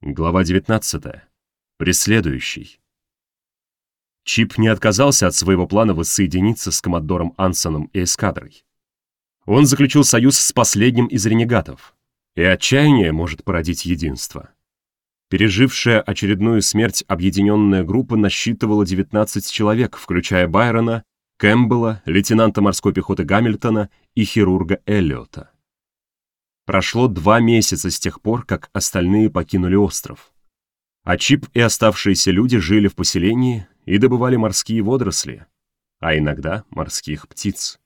Глава 19. Преследующий. Чип не отказался от своего плана воссоединиться с коммодором Ансоном и эскадрой. Он заключил союз с последним из ренегатов, и отчаяние может породить единство. Пережившая очередную смерть объединенная группа насчитывала 19 человек, включая Байрона, Кэмпбелла, лейтенанта морской пехоты Гамильтона и хирурга Эллиота. Прошло два месяца с тех пор, как остальные покинули остров. А Чип и оставшиеся люди жили в поселении и добывали морские водоросли, а иногда морских птиц.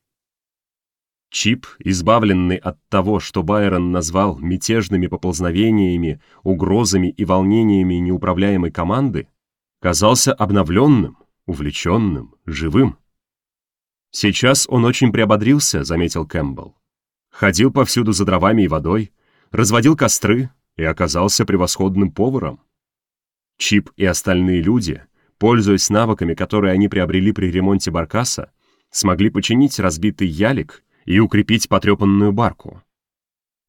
Чип, избавленный от того, что Байрон назвал мятежными поползновениями, угрозами и волнениями неуправляемой команды, казался обновленным, увлеченным, живым. «Сейчас он очень приободрился», — заметил Кэмпбелл ходил повсюду за дровами и водой, разводил костры и оказался превосходным поваром. Чип и остальные люди, пользуясь навыками, которые они приобрели при ремонте баркаса, смогли починить разбитый ялик и укрепить потрепанную барку.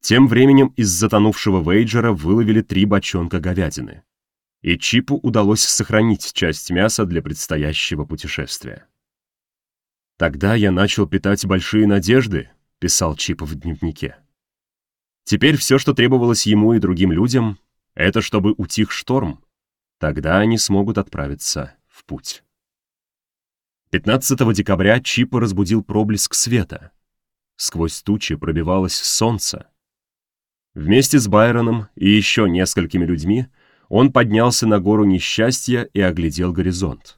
Тем временем из затонувшего Вейджера выловили три бочонка говядины. И Чипу удалось сохранить часть мяса для предстоящего путешествия. Тогда я начал питать большие надежды, писал Чип в дневнике. Теперь все, что требовалось ему и другим людям, это чтобы утих шторм. Тогда они смогут отправиться в путь. 15 декабря Чипа разбудил проблеск света. Сквозь тучи пробивалось солнце. Вместе с Байроном и еще несколькими людьми он поднялся на гору несчастья и оглядел горизонт.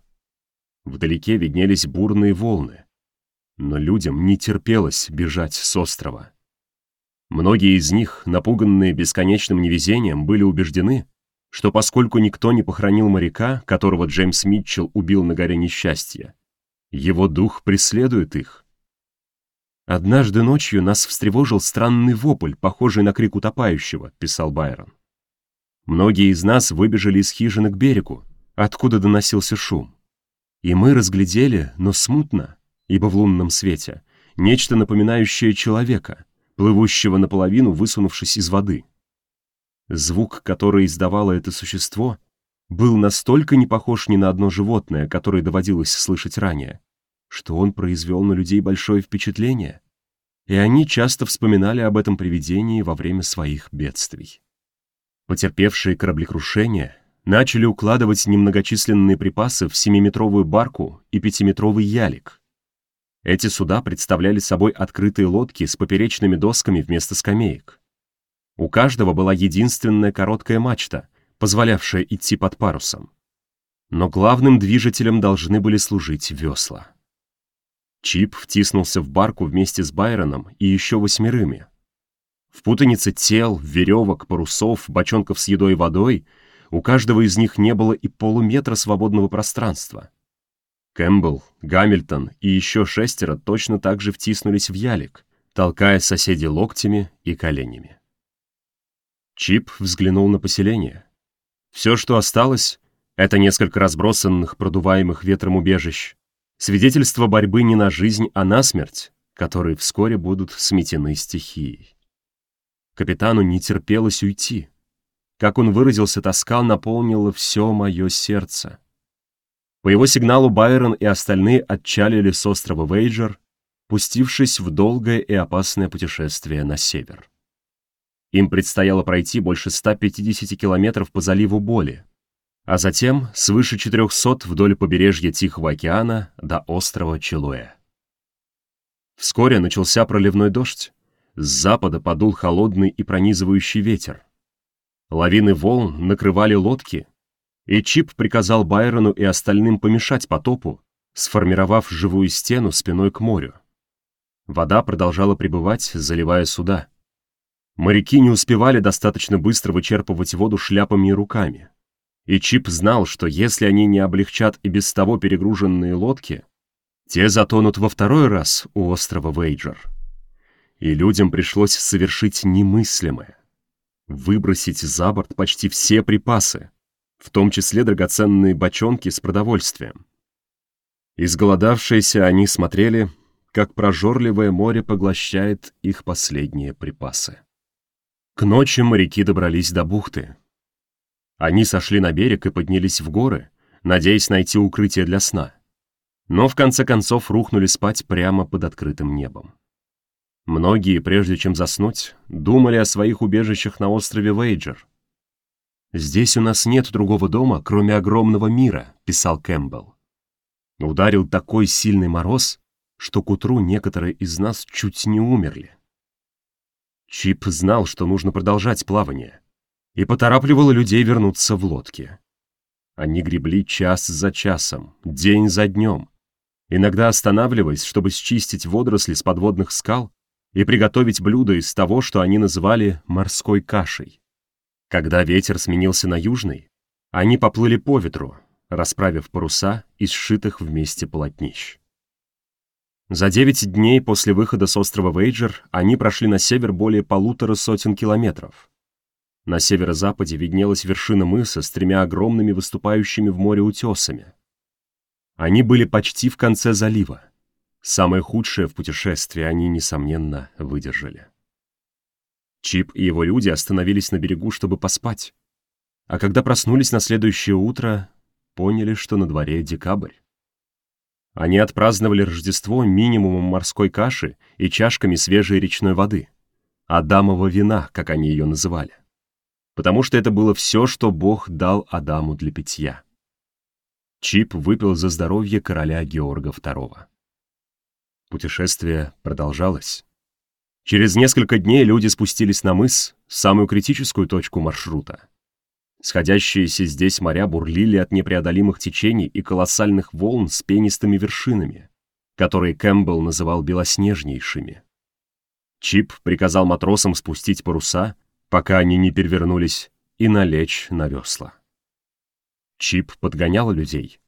Вдалеке виднелись бурные волны. Но людям не терпелось бежать с острова. Многие из них, напуганные бесконечным невезением, были убеждены, что поскольку никто не похоронил моряка, которого Джеймс Митчелл убил на горе несчастья, его дух преследует их. «Однажды ночью нас встревожил странный вопль, похожий на крик утопающего», — писал Байрон. «Многие из нас выбежали из хижины к берегу, откуда доносился шум. И мы разглядели, но смутно, ибо в лунном свете, нечто напоминающее человека, плывущего наполовину, высунувшись из воды. Звук, который издавало это существо, был настолько не похож ни на одно животное, которое доводилось слышать ранее, что он произвел на людей большое впечатление, и они часто вспоминали об этом привидении во время своих бедствий. Потерпевшие кораблекрушение начали укладывать немногочисленные припасы в семиметровую барку и пятиметровый ялик, эти суда представляли собой открытые лодки с поперечными досками вместо скамеек. У каждого была единственная короткая мачта, позволявшая идти под парусом. Но главным движителем должны были служить весла. Чип втиснулся в барку вместе с Байроном и еще восьмерыми. В путанице тел, веревок, парусов, бочонков с едой и водой у каждого из них не было и полуметра свободного пространства — Кэмпбелл, Гамильтон и еще шестеро точно так же втиснулись в ялик, толкая соседей локтями и коленями. Чип взглянул на поселение. Все, что осталось, это несколько разбросанных, продуваемых ветром убежищ, свидетельство борьбы не на жизнь, а на смерть, которые вскоре будут сметены стихией. Капитану не терпелось уйти. Как он выразился, тоска наполнила все мое сердце. По его сигналу Байрон и остальные отчалили с острова Вейджер, пустившись в долгое и опасное путешествие на север. Им предстояло пройти больше 150 километров по заливу Боли, а затем свыше 400 вдоль побережья Тихого океана до острова Чилуэ. Вскоре начался проливной дождь. С запада подул холодный и пронизывающий ветер. Лавины волн накрывали лодки, и Чип приказал Байрону и остальным помешать потопу, сформировав живую стену спиной к морю. Вода продолжала прибывать, заливая суда. Моряки не успевали достаточно быстро вычерпывать воду шляпами и руками. И Чип знал, что если они не облегчат и без того перегруженные лодки, те затонут во второй раз у острова Вейджер. И людям пришлось совершить немыслимое — выбросить за борт почти все припасы, в том числе драгоценные бочонки с продовольствием. Изголодавшиеся они смотрели, как прожорливое море поглощает их последние припасы. К ночи моряки добрались до бухты. Они сошли на берег и поднялись в горы, надеясь найти укрытие для сна. Но в конце концов рухнули спать прямо под открытым небом. Многие, прежде чем заснуть, думали о своих убежищах на острове Вейджер. «Здесь у нас нет другого дома, кроме огромного мира», — писал Кэмпбелл. Ударил такой сильный мороз, что к утру некоторые из нас чуть не умерли. Чип знал, что нужно продолжать плавание, и поторапливал людей вернуться в лодке. Они гребли час за часом, день за днем, иногда останавливаясь, чтобы счистить водоросли с подводных скал и приготовить блюдо из того, что они называли морской кашей. Когда ветер сменился на южный, они поплыли по ветру, расправив паруса из сшитых вместе полотнищ. За девять дней после выхода с острова Вейджер они прошли на север более полутора сотен километров. На северо-западе виднелась вершина мыса с тремя огромными выступающими в море утесами. Они были почти в конце залива. Самое худшее в путешествии они, несомненно, выдержали. Чип и его люди остановились на берегу, чтобы поспать. А когда проснулись на следующее утро, поняли, что на дворе декабрь. Они отпраздновали Рождество минимумом морской каши и чашками свежей речной воды. Адамова вина, как они ее называли. Потому что это было все, что Бог дал Адаму для питья. Чип выпил за здоровье короля Георга II. Путешествие продолжалось. Через несколько дней люди спустились на мыс, самую критическую точку маршрута. Сходящиеся здесь моря бурлили от непреодолимых течений и колоссальных волн с пенистыми вершинами, которые Кэмпбелл называл белоснежнейшими. Чип приказал матросам спустить паруса, пока они не перевернулись, и налечь на весла. Чип подгонял людей.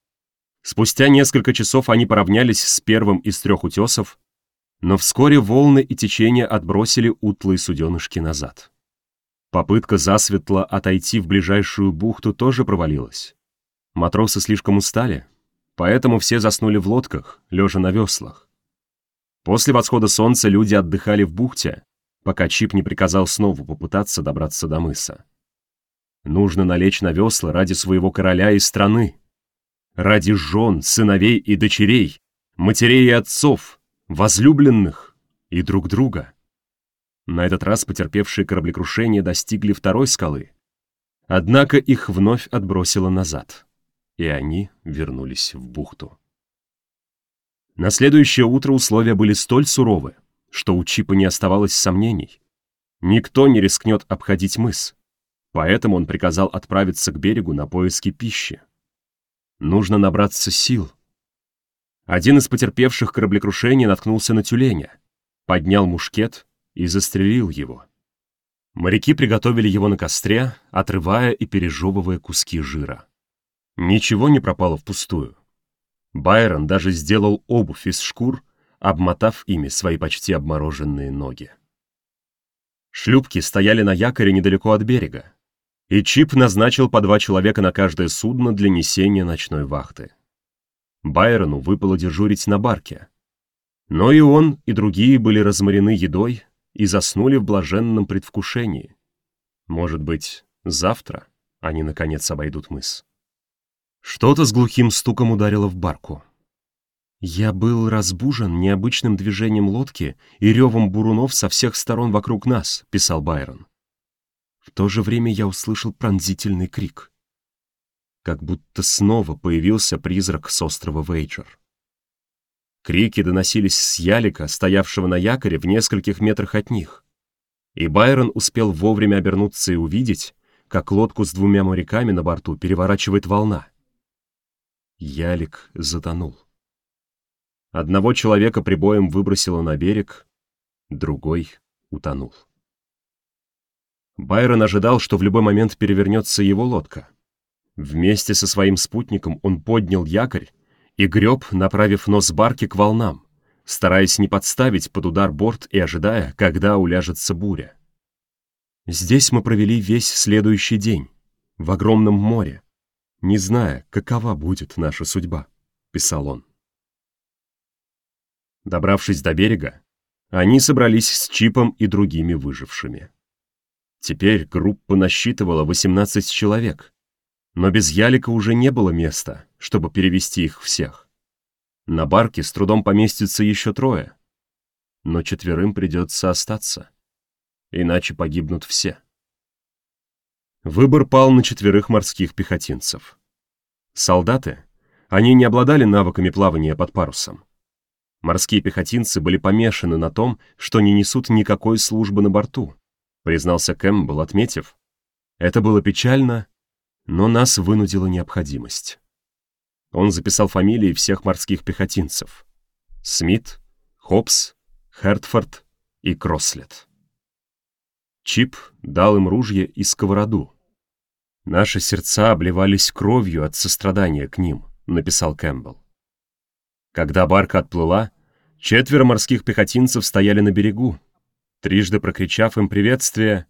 Спустя несколько часов они поравнялись с первым из трех утесов, но вскоре волны и течения отбросили утлые суденышки назад. Попытка засветло отойти в ближайшую бухту тоже провалилась. Матросы слишком устали, поэтому все заснули в лодках, лежа на веслах. После восхода солнца люди отдыхали в бухте, пока Чип не приказал снова попытаться добраться до мыса. Нужно налечь на весла ради своего короля и страны. Ради жен, сыновей и дочерей, матерей и отцов, возлюбленных и друг друга. На этот раз потерпевшие кораблекрушение достигли второй скалы. Однако их вновь отбросило назад, и они вернулись в бухту. На следующее утро условия были столь суровы, что у Чипа не оставалось сомнений. Никто не рискнет обходить мыс, поэтому он приказал отправиться к берегу на поиски пищи. Нужно набраться сил. Один из потерпевших кораблекрушение наткнулся на тюленя, поднял мушкет и застрелил его. Моряки приготовили его на костре, отрывая и пережевывая куски жира. Ничего не пропало впустую. Байрон даже сделал обувь из шкур, обмотав ими свои почти обмороженные ноги. Шлюпки стояли на якоре недалеко от берега, и Чип назначил по два человека на каждое судно для несения ночной вахты. Байрону выпало дежурить на барке. Но и он, и другие были разморены едой, и заснули в блаженном предвкушении. Может быть, завтра они, наконец, обойдут мыс. Что-то с глухим стуком ударило в барку. Я был разбужен необычным движением лодки и ревом бурунов со всех сторон вокруг нас, писал Байрон. В то же время я услышал пронзительный крик. Как будто снова появился призрак с острова Вейджер. Крики доносились с ялика, стоявшего на якоре в нескольких метрах от них. И Байрон успел вовремя обернуться и увидеть, как лодку с двумя моряками на борту переворачивает волна. Ялик затонул. Одного человека прибоем выбросило на берег, другой утонул. Байрон ожидал, что в любой момент перевернется его лодка. Вместе со своим спутником он поднял якорь и греб, направив нос барки к волнам, стараясь не подставить под удар борт и ожидая, когда уляжется буря. Здесь мы провели весь следующий день, в огромном море, не зная, какова будет наша судьба, писал он. Добравшись до берега, они собрались с Чипом и другими выжившими. Теперь группа насчитывала 18 человек, Но без ялика уже не было места, чтобы перевести их всех. На барке с трудом поместится еще трое. Но четверым придется остаться. Иначе погибнут все. Выбор пал на четверых морских пехотинцев. Солдаты, они не обладали навыками плавания под парусом. Морские пехотинцы были помешаны на том, что не несут никакой службы на борту, признался Кэмпбелл, отметив. Это было печально, но нас вынудила необходимость. Он записал фамилии всех морских пехотинцев. Смит, Хопс, Хертфорд и Крослет. Чип дал им ружье и сковороду. «Наши сердца обливались кровью от сострадания к ним», — написал Кэмпбелл. Когда барка отплыла, четверо морских пехотинцев стояли на берегу, трижды прокричав им приветствие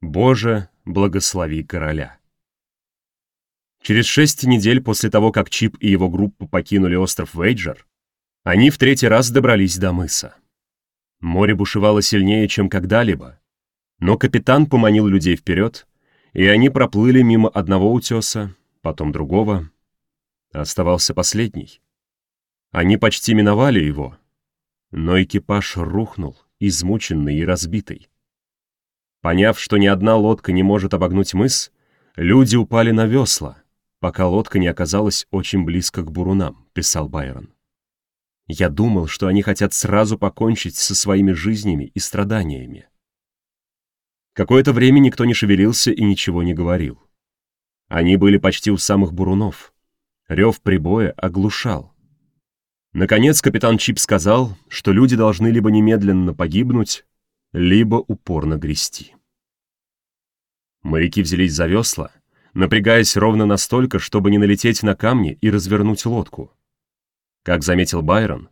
«Боже, благослови короля». Через шесть недель после того, как Чип и его группа покинули остров Вейджер, они в третий раз добрались до мыса. Море бушевало сильнее, чем когда-либо, но капитан поманил людей вперед, и они проплыли мимо одного утеса, потом другого. Оставался последний. Они почти миновали его, но экипаж рухнул, измученный и разбитый. Поняв, что ни одна лодка не может обогнуть мыс, люди упали на весла, пока лодка не оказалась очень близко к бурунам, писал Байрон. Я думал, что они хотят сразу покончить со своими жизнями и страданиями. Какое-то время никто не шевелился и ничего не говорил. Они были почти у самых бурунов. Рев прибоя оглушал. Наконец капитан Чип сказал, что люди должны либо немедленно погибнуть, либо упорно грести. Моряки взялись за весла, напрягаясь ровно настолько, чтобы не налететь на камни и развернуть лодку. Как заметил Байрон,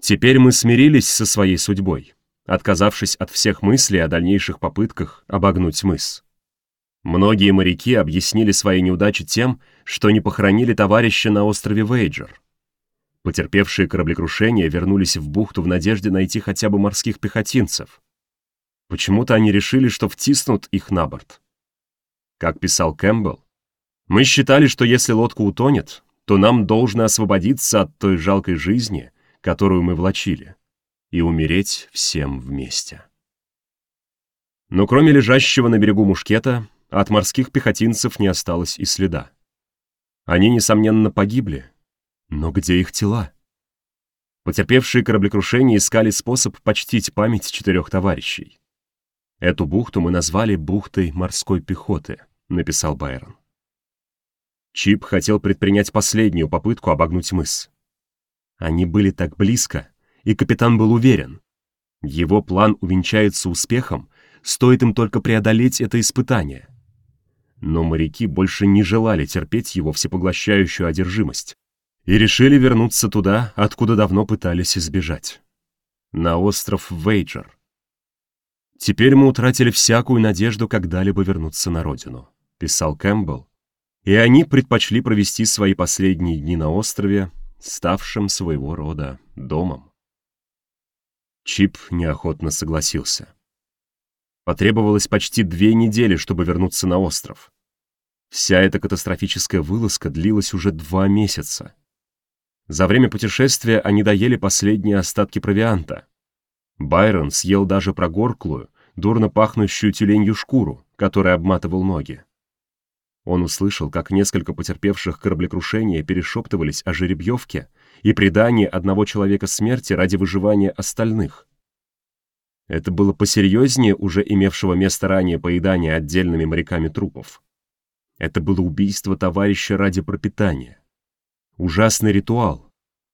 теперь мы смирились со своей судьбой отказавшись от всех мыслей о дальнейших попытках обогнуть мыс. Многие моряки объяснили свои неудачи тем, что не похоронили товарища на острове Вейджер. Потерпевшие кораблекрушение вернулись в бухту в надежде найти хотя бы морских пехотинцев. Почему-то они решили, что втиснут их на борт. Как писал Кэмпбелл, «Мы считали, что если лодка утонет, то нам должно освободиться от той жалкой жизни, которую мы влачили и умереть всем вместе. Но кроме лежащего на берегу мушкета, от морских пехотинцев не осталось и следа. Они, несомненно, погибли, но где их тела? Потерпевшие кораблекрушение искали способ почтить память четырех товарищей. «Эту бухту мы назвали бухтой морской пехоты», — написал Байрон. Чип хотел предпринять последнюю попытку обогнуть мыс. Они были так близко, и капитан был уверен. Его план увенчается успехом, стоит им только преодолеть это испытание. Но моряки больше не желали терпеть его всепоглощающую одержимость и решили вернуться туда, откуда давно пытались избежать. На остров Вейджер. «Теперь мы утратили всякую надежду когда-либо вернуться на родину», — писал Кэмпбелл, и они предпочли провести свои последние дни на острове, ставшем своего рода домом. Чип неохотно согласился. Потребовалось почти две недели, чтобы вернуться на остров. Вся эта катастрофическая вылазка длилась уже два месяца. За время путешествия они доели последние остатки провианта. Байрон съел даже прогорклую, дурно пахнущую тюленью шкуру, которой обматывал ноги. Он услышал, как несколько потерпевших кораблекрушения перешептывались о жеребьевке и предании одного человека смерти ради выживания остальных. Это было посерьезнее уже имевшего место ранее поедания отдельными моряками трупов. Это было убийство товарища ради пропитания. Ужасный ритуал,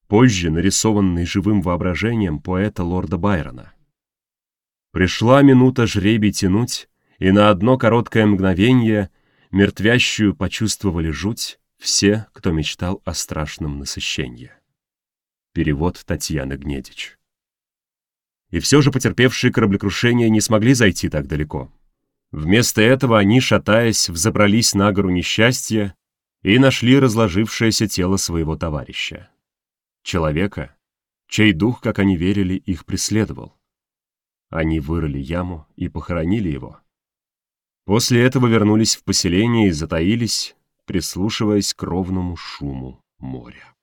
позже нарисованный живым воображением поэта лорда Байрона. Пришла минута жребий тянуть, и на одно короткое мгновение мертвящую почувствовали жуть все, кто мечтал о страшном насыщении. Перевод Татьяны Гнедич. И все же потерпевшие кораблекрушение не смогли зайти так далеко. Вместо этого они, шатаясь, взобрались на гору несчастья и нашли разложившееся тело своего товарища. Человека, чей дух, как они верили, их преследовал. Они вырыли яму и похоронили его. После этого вернулись в поселение и затаились, прислушиваясь к ровному шуму моря.